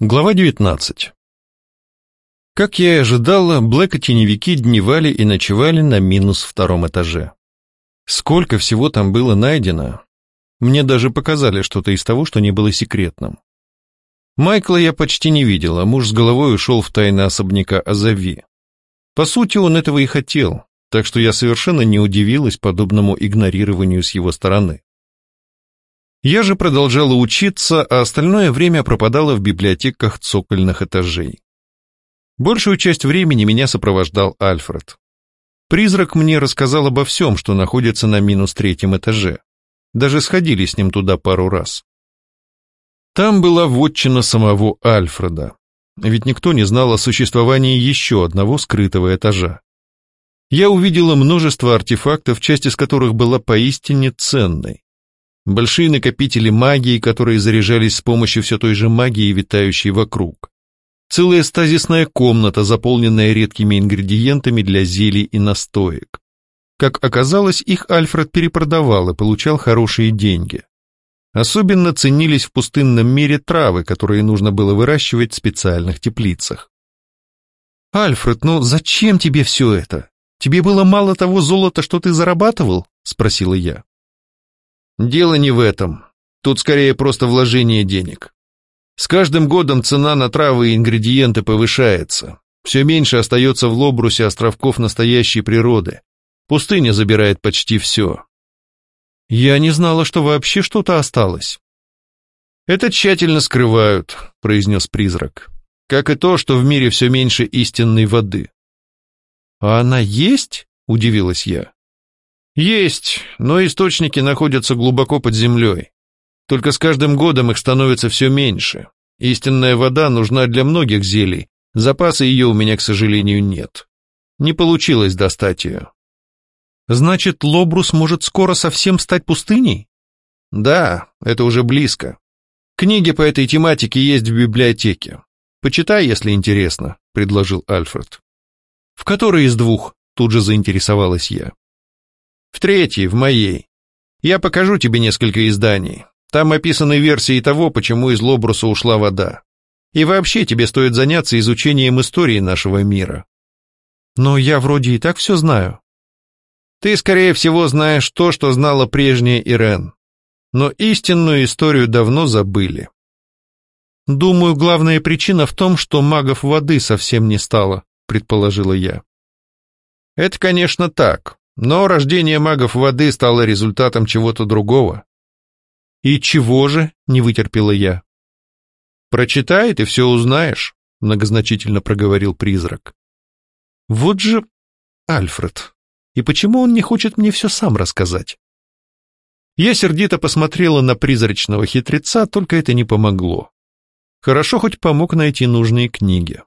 Глава 19 Как я и ожидала, Блэк и теневики дневали и ночевали на минус втором этаже. Сколько всего там было найдено? Мне даже показали что-то из того, что не было секретным. Майкла я почти не видела, муж с головой ушел в тайны особняка Азави. По сути, он этого и хотел, так что я совершенно не удивилась подобному игнорированию с его стороны. Я же продолжала учиться, а остальное время пропадала в библиотеках цокольных этажей. Большую часть времени меня сопровождал Альфред. Призрак мне рассказал обо всем, что находится на минус третьем этаже. Даже сходили с ним туда пару раз. Там была вотчина самого Альфреда, ведь никто не знал о существовании еще одного скрытого этажа. Я увидела множество артефактов, часть из которых была поистине ценной большие накопители магии, которые заряжались с помощью все той же магии, витающей вокруг. Целая стазисная комната, заполненная редкими ингредиентами для зелий и настоек. Как оказалось, их Альфред перепродавал и получал хорошие деньги. Особенно ценились в пустынном мире травы, которые нужно было выращивать в специальных теплицах. «Альфред, ну зачем тебе все это? Тебе было мало того золота, что ты зарабатывал?» — спросила я. Дело не в этом. Тут скорее просто вложение денег. С каждым годом цена на травы и ингредиенты повышается. Все меньше остается в Лобрусе островков настоящей природы. Пустыня забирает почти все. Я не знала, что вообще что-то осталось. Это тщательно скрывают, произнес призрак. Как и то, что в мире все меньше истинной воды. А она есть? Удивилась я. Есть, но источники находятся глубоко под землей. Только с каждым годом их становится все меньше. Истинная вода нужна для многих зелий, запаса ее у меня, к сожалению, нет. Не получилось достать ее. Значит, Лобрус может скоро совсем стать пустыней? Да, это уже близко. Книги по этой тематике есть в библиотеке. Почитай, если интересно, предложил Альфред. В которой из двух? Тут же заинтересовалась я. В третьей, в моей. Я покажу тебе несколько изданий. Там описаны версии того, почему из Лобруса ушла вода. И вообще тебе стоит заняться изучением истории нашего мира. Но я вроде и так все знаю. Ты, скорее всего, знаешь то, что знала прежняя Ирен. Но истинную историю давно забыли. Думаю, главная причина в том, что магов воды совсем не стало, предположила я. Это, конечно, так. Но рождение магов воды стало результатом чего-то другого. «И чего же?» — не вытерпела я. «Прочитай, ты все узнаешь», — многозначительно проговорил призрак. «Вот же Альфред. И почему он не хочет мне все сам рассказать?» Я сердито посмотрела на призрачного хитреца, только это не помогло. Хорошо хоть помог найти нужные книги.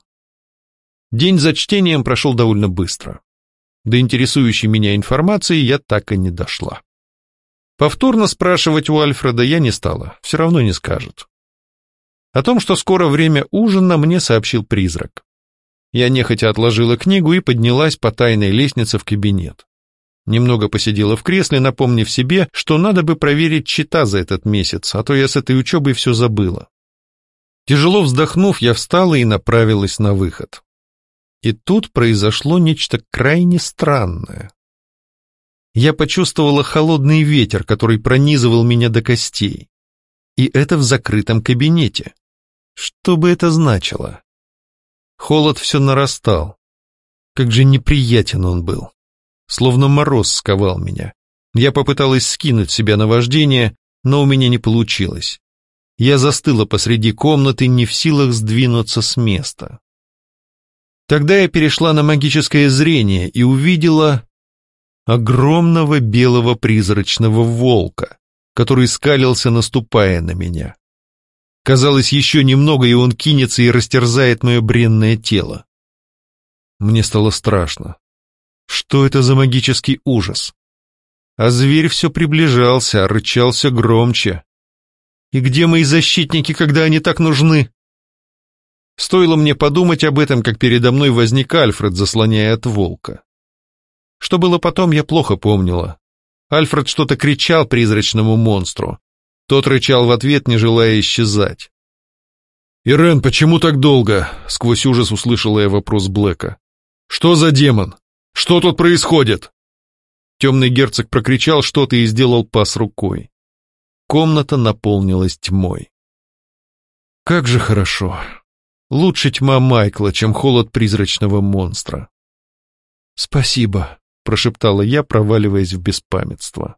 День за чтением прошел довольно быстро. До интересующей меня информации я так и не дошла. Повторно спрашивать у Альфреда я не стала, все равно не скажет. О том, что скоро время ужина, мне сообщил призрак. Я нехотя отложила книгу и поднялась по тайной лестнице в кабинет. Немного посидела в кресле, напомнив себе, что надо бы проверить чита за этот месяц, а то я с этой учебой все забыла. Тяжело вздохнув, я встала и направилась на выход. И тут произошло нечто крайне странное. Я почувствовала холодный ветер, который пронизывал меня до костей. И это в закрытом кабинете. Что бы это значило? Холод все нарастал. Как же неприятен он был. Словно мороз сковал меня. Я попыталась скинуть себя на вождение, но у меня не получилось. Я застыла посреди комнаты, не в силах сдвинуться с места. Тогда я перешла на магическое зрение и увидела огромного белого призрачного волка, который скалился, наступая на меня. Казалось, еще немного, и он кинется и растерзает мое бренное тело. Мне стало страшно. Что это за магический ужас? А зверь все приближался, рычал все громче. И где мои защитники, когда они так нужны? Стоило мне подумать об этом, как передо мной возник Альфред, заслоняя от волка. Что было потом, я плохо помнила. Альфред что-то кричал призрачному монстру. Тот рычал в ответ, не желая исчезать. «Ирен, почему так долго?» — сквозь ужас услышала я вопрос Блэка. «Что за демон? Что тут происходит?» Темный герцог прокричал что-то и сделал пас рукой. Комната наполнилась тьмой. Как же хорошо. Лучше тьма Майкла, чем холод призрачного монстра. «Спасибо», — прошептала я, проваливаясь в беспамятство.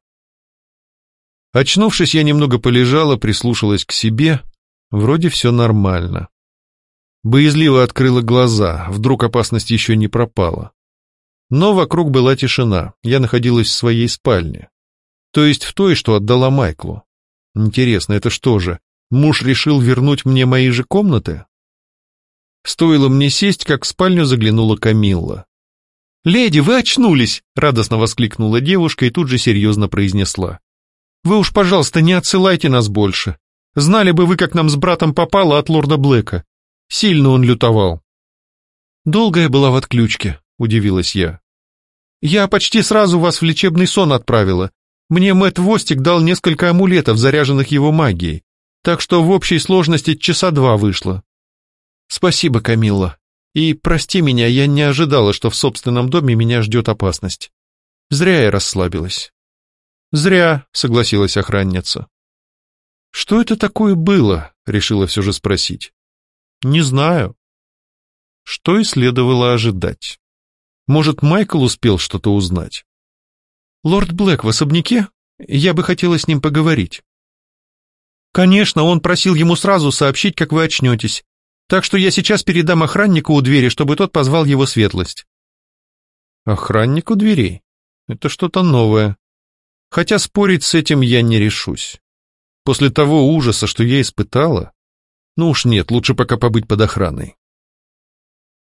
Очнувшись, я немного полежала, прислушалась к себе — Вроде все нормально. Боязливо открыла глаза, вдруг опасность еще не пропала. Но вокруг была тишина, я находилась в своей спальне. То есть в той, что отдала Майклу. Интересно, это что же, муж решил вернуть мне мои же комнаты? Стоило мне сесть, как в спальню заглянула Камилла. «Леди, вы очнулись!» — радостно воскликнула девушка и тут же серьезно произнесла. «Вы уж, пожалуйста, не отсылайте нас больше. Знали бы вы, как нам с братом попало от лорда Блэка. Сильно он лютовал. Долгая была в отключке, удивилась я. Я почти сразу вас в лечебный сон отправила. Мне Мэтт Востик дал несколько амулетов, заряженных его магией, так что в общей сложности часа два вышло. Спасибо, Камилла. И прости меня, я не ожидала, что в собственном доме меня ждет опасность. Зря я расслабилась. Зря, согласилась охранница. «Что это такое было?» — решила все же спросить. «Не знаю». Что и следовало ожидать. Может, Майкл успел что-то узнать? «Лорд Блэк в особняке? Я бы хотела с ним поговорить». «Конечно, он просил ему сразу сообщить, как вы очнетесь, так что я сейчас передам охраннику у двери, чтобы тот позвал его светлость». «Охранник у дверей? Это что-то новое. Хотя спорить с этим я не решусь. После того ужаса, что я испытала? Ну уж нет, лучше пока побыть под охраной.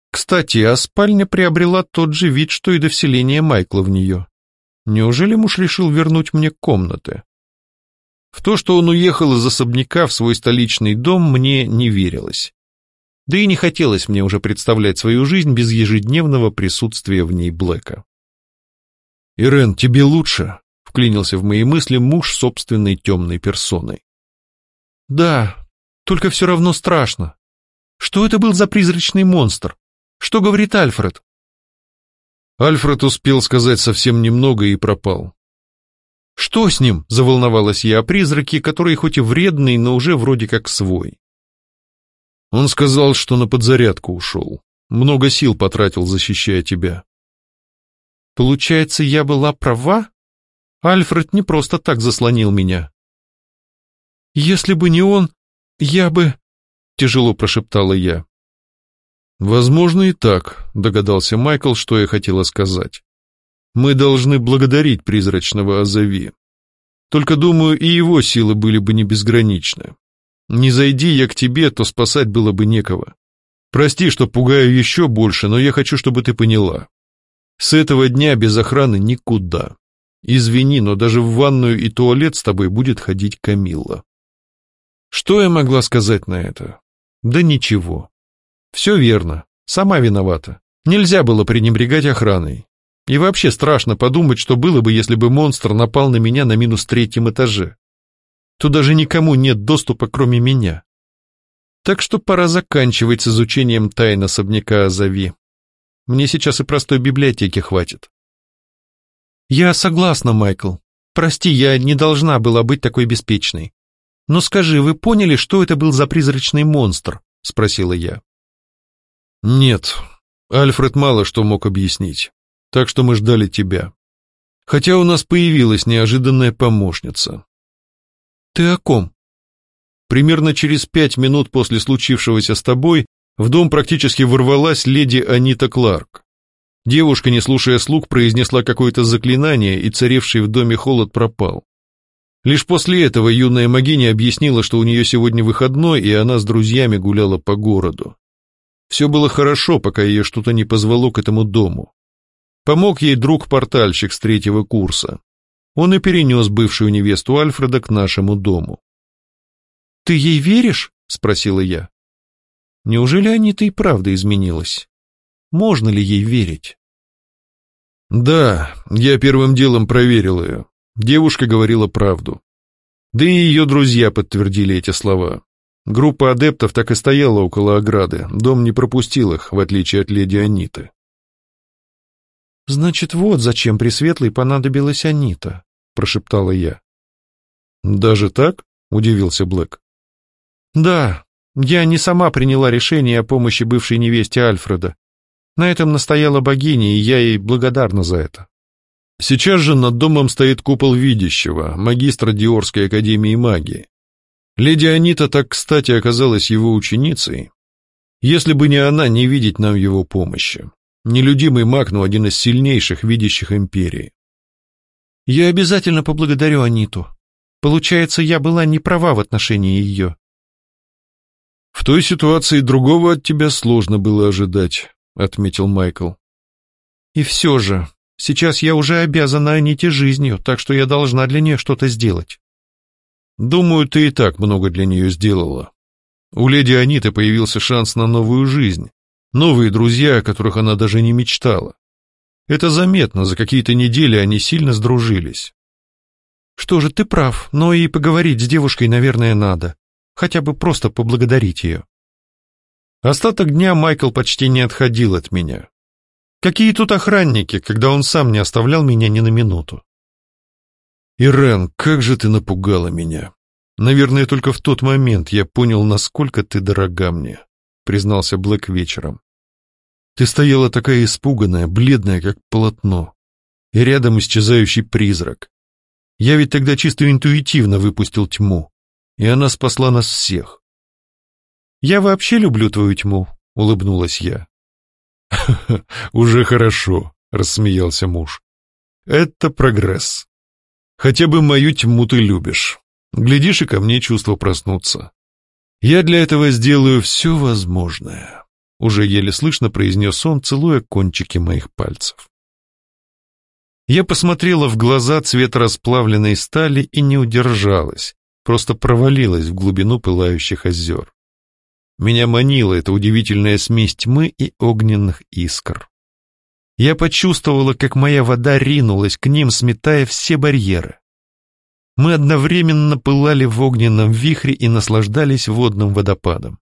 Кстати, а спальня приобрела тот же вид, что и до вселения Майкла в нее. Неужели муж решил вернуть мне комнаты? В то, что он уехал из особняка в свой столичный дом, мне не верилось. Да и не хотелось мне уже представлять свою жизнь без ежедневного присутствия в ней Блэка. «Ирен, тебе лучше?» вклинился в мои мысли муж собственной темной персоной. Да, только все равно страшно. Что это был за призрачный монстр? Что говорит Альфред? Альфред успел сказать совсем немного и пропал. Что с ним? Заволновалась я о призраке, который хоть и вредный, но уже вроде как свой. Он сказал, что на подзарядку ушел. Много сил потратил, защищая тебя. Получается, я была права? Альфред не просто так заслонил меня. «Если бы не он, я бы...» — тяжело прошептала я. «Возможно и так», — догадался Майкл, что я хотела сказать. «Мы должны благодарить призрачного Азави. Только, думаю, и его силы были бы не безграничны. Не зайди я к тебе, то спасать было бы некого. Прости, что пугаю еще больше, но я хочу, чтобы ты поняла. С этого дня без охраны никуда. Извини, но даже в ванную и туалет с тобой будет ходить Камилла. Что я могла сказать на это? Да ничего. Все верно. Сама виновата. Нельзя было пренебрегать охраной. И вообще страшно подумать, что было бы, если бы монстр напал на меня на минус третьем этаже. Туда же никому нет доступа, кроме меня. Так что пора заканчивать с изучением тайн особняка Азави. Мне сейчас и простой библиотеки хватит. «Я согласна, Майкл. Прости, я не должна была быть такой беспечной. Но скажи, вы поняли, что это был за призрачный монстр?» — спросила я. «Нет, Альфред мало что мог объяснить, так что мы ждали тебя. Хотя у нас появилась неожиданная помощница». «Ты о ком?» Примерно через пять минут после случившегося с тобой в дом практически ворвалась леди Анита Кларк. Девушка, не слушая слуг, произнесла какое-то заклинание, и царевший в доме холод пропал. Лишь после этого юная магиня объяснила, что у нее сегодня выходной, и она с друзьями гуляла по городу. Все было хорошо, пока ее что-то не позвало к этому дому. Помог ей друг-портальщик с третьего курса. Он и перенес бывшую невесту Альфреда к нашему дому. «Ты ей веришь?» — спросила я. «Неужели Анита и правда изменилась?» Можно ли ей верить? Да, я первым делом проверил ее. Девушка говорила правду. Да и ее друзья подтвердили эти слова. Группа адептов так и стояла около ограды, дом не пропустил их, в отличие от леди Аниты. «Значит, вот зачем Пресветлой понадобилась Анита», — прошептала я. «Даже так?» — удивился Блэк. «Да, я не сама приняла решение о помощи бывшей невесте Альфреда. На этом настояла богиня, и я ей благодарна за это». Сейчас же над домом стоит купол видящего, магистра Диорской академии магии. Леди Анита так кстати оказалась его ученицей. Если бы не она, не видеть нам его помощи. Нелюдимый маг, но один из сильнейших видящих империи. Я обязательно поблагодарю Аниту. Получается, я была не права в отношении ее. В той ситуации другого от тебя сложно было ожидать, отметил Майкл. И все же, сейчас я уже обязана Аните жизнью, так что я должна для нее что-то сделать. Думаю, ты и так много для нее сделала. У леди Аниты появился шанс на новую жизнь, новые друзья, о которых она даже не мечтала. Это заметно, за какие-то недели они сильно сдружились. Что же, ты прав, но и поговорить с девушкой, наверное, надо. Хотя бы просто поблагодарить ее. Остаток дня Майкл почти не отходил от меня. Какие тут охранники, когда он сам не оставлял меня ни на минуту? «Ирен, как же ты напугала меня! Наверное, только в тот момент я понял, насколько ты дорога мне», — признался Блэк вечером. «Ты стояла такая испуганная, бледная, как полотно, и рядом исчезающий призрак. Я ведь тогда чисто интуитивно выпустил тьму, и она спасла нас всех». «Я вообще люблю твою тьму», — улыбнулась я. «Уже хорошо», — рассмеялся муж. «Это прогресс. Хотя бы мою тьму ты любишь. Глядишь, и ко мне чувства проснутся. Я для этого сделаю все возможное. Уже еле слышно произнес он, целуя кончики моих пальцев. Я посмотрела в глаза цвет расплавленной стали и не удержалась, просто провалилась в глубину пылающих озер. Меня манила эта удивительная смесь тьмы и огненных искр. Я почувствовала, как моя вода ринулась к ним, сметая все барьеры. Мы одновременно пылали в огненном вихре и наслаждались водным водопадом.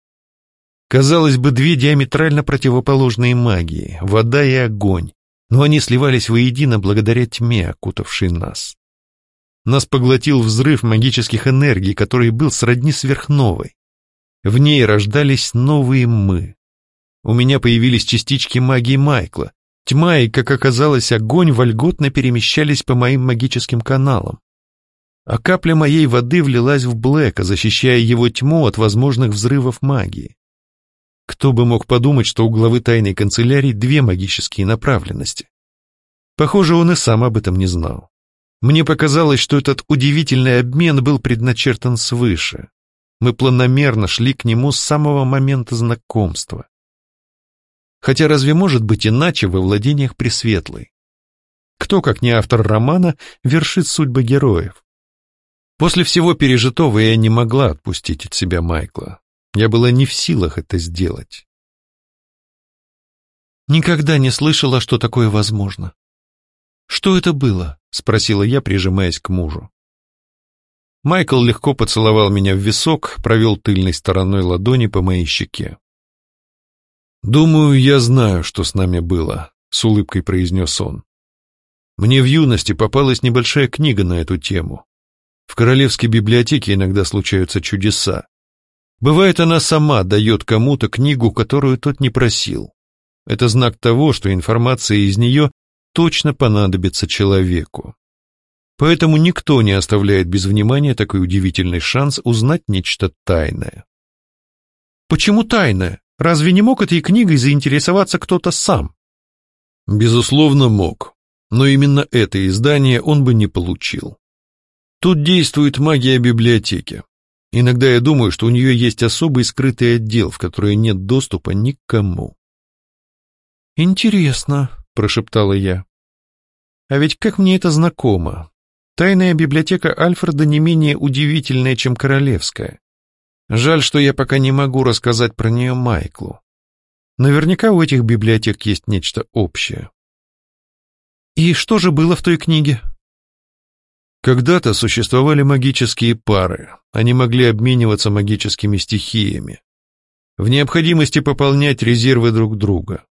Казалось бы, две диаметрально противоположные магии, вода и огонь, но они сливались воедино благодаря тьме, окутавшей нас. Нас поглотил взрыв магических энергий, который был сродни сверхновой. В ней рождались новые мы. У меня появились частички магии Майкла, Тьма и, как оказалось, огонь вольготно перемещались по моим магическим каналам. А капля моей воды влилась в Блэка, защищая его тьму от возможных взрывов магии. Кто бы мог подумать, что у главы тайной канцелярии две магические направленности. Похоже, он и сам об этом не знал. Мне показалось, что этот удивительный обмен был предначертан свыше. Мы планомерно шли к нему с самого момента знакомства. Хотя разве может быть иначе во владениях Пресветлой? Кто, как не автор романа, вершит судьбы героев? После всего пережитого я не могла отпустить от себя Майкла. Я была не в силах это сделать. Никогда не слышала, что такое возможно. «Что это было?» — спросила я, прижимаясь к мужу. Майкл легко поцеловал меня в висок, провел тыльной стороной ладони по моей щеке. «Думаю, я знаю, что с нами было», — с улыбкой произнес он. «Мне в юности попалась небольшая книга на эту тему. В королевской библиотеке иногда случаются чудеса. Бывает, она сама дает кому-то книгу, которую тот не просил. Это знак того, что информация из нее точно понадобится человеку. Поэтому никто не оставляет без внимания такой удивительный шанс узнать нечто тайное. «Почему тайное?» Разве не мог этой книгой заинтересоваться кто-то сам? Безусловно, мог. Но именно это издание он бы не получил. Тут действует магия библиотеки. Иногда я думаю, что у нее есть особый скрытый отдел, в который нет доступа никому. «Интересно», — прошептала я. «А ведь как мне это знакомо. Тайная библиотека Альфреда не менее удивительная, чем королевская. Жаль, что я пока не могу рассказать про нее Майклу. Наверняка у этих библиотек есть нечто общее. И что же было в той книге? Когда-то существовали магические пары, они могли обмениваться магическими стихиями. В необходимости пополнять резервы друг друга.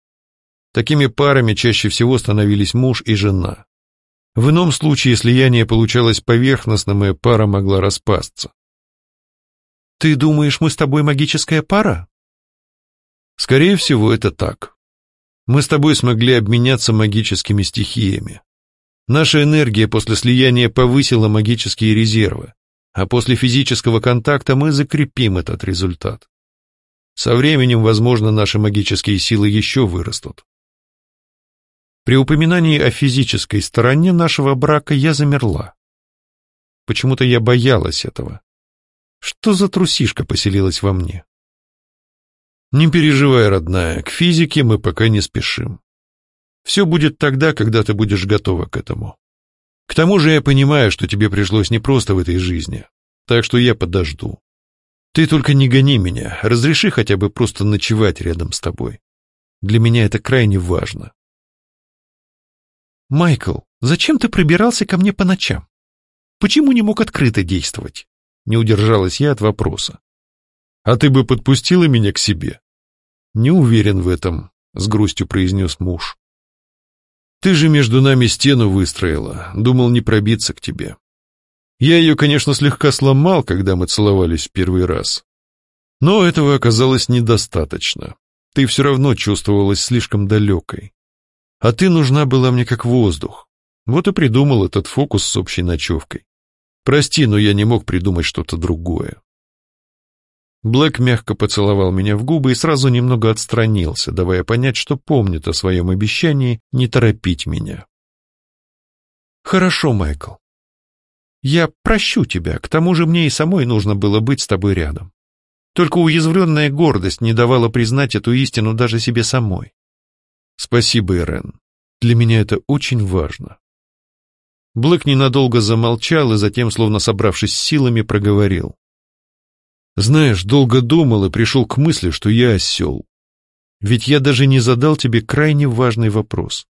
Такими парами чаще всего становились муж и жена. В ином случае слияние получалось поверхностным, и пара могла распасться. «Ты думаешь, мы с тобой магическая пара?» «Скорее всего, это так. Мы с тобой смогли обменяться магическими стихиями. Наша энергия после слияния повысила магические резервы, а после физического контакта мы закрепим этот результат. Со временем, возможно, наши магические силы еще вырастут. При упоминании о физической стороне нашего брака я замерла. Почему-то я боялась этого. Что за трусишка поселилась во мне? Не переживай, родная, к физике мы пока не спешим. Все будет тогда, когда ты будешь готова к этому. К тому же я понимаю, что тебе пришлось непросто в этой жизни, так что я подожду. Ты только не гони меня, разреши хотя бы просто ночевать рядом с тобой. Для меня это крайне важно. «Майкл, зачем ты прибирался ко мне по ночам? Почему не мог открыто действовать?» Не удержалась я от вопроса. «А ты бы подпустила меня к себе?» «Не уверен в этом», — с грустью произнес муж. «Ты же между нами стену выстроила, думал не пробиться к тебе. Я ее, конечно, слегка сломал, когда мы целовались в первый раз. Но этого оказалось недостаточно. Ты все равно чувствовалась слишком далекой. А ты нужна была мне как воздух. Вот и придумал этот фокус с общей ночевкой. Прости, но я не мог придумать что-то другое. Блэк мягко поцеловал меня в губы и сразу немного отстранился, давая понять, что помнит о своем обещании не торопить меня. «Хорошо, Майкл. Я прощу тебя, к тому же мне и самой нужно было быть с тобой рядом. Только уязвленная гордость не давала признать эту истину даже себе самой. Спасибо, Ирен. Для меня это очень важно. Блэк ненадолго замолчал и затем, словно собравшись силами, проговорил. Знаешь, долго думал и пришел к мысли, что я осел. Ведь я даже не задал тебе крайне важный вопрос.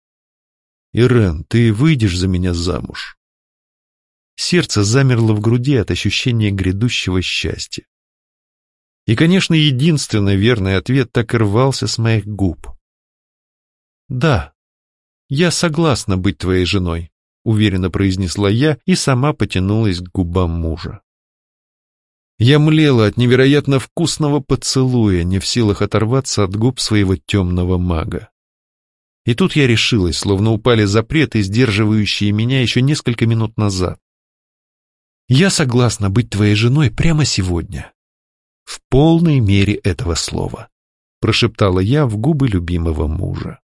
Ирен, ты выйдешь за меня замуж? Сердце замерло в груди от ощущения грядущего счастья. И, конечно, единственный верный ответ так и рвался с моих губ. «Да, я согласна быть твоей женой», — уверенно произнесла я и сама потянулась к губам мужа. Я млела от невероятно вкусного поцелуя, не в силах оторваться от губ своего темного мага. И тут я решилась, словно упали запреты, сдерживающие меня еще несколько минут назад. «Я согласна быть твоей женой прямо сегодня», в полной мере этого слова, прошептала я в губы любимого мужа.